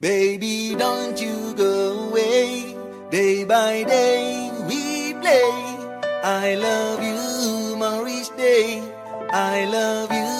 Baby, don't you go away. Day by day we play. I love you, Maurice Day. I love you,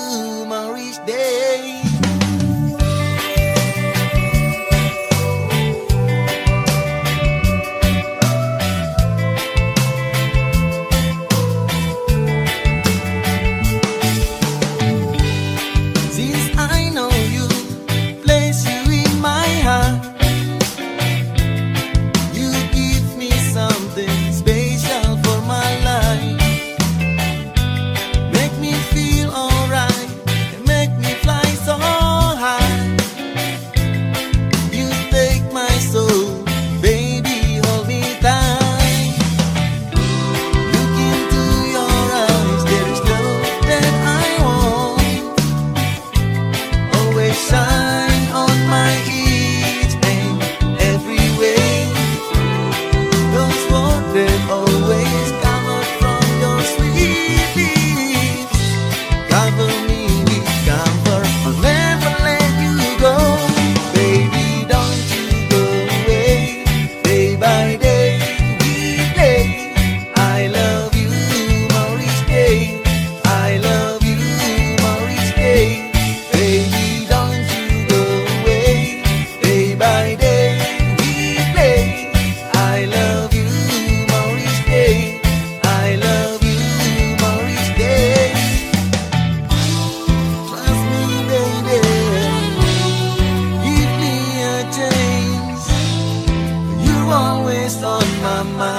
on my mind.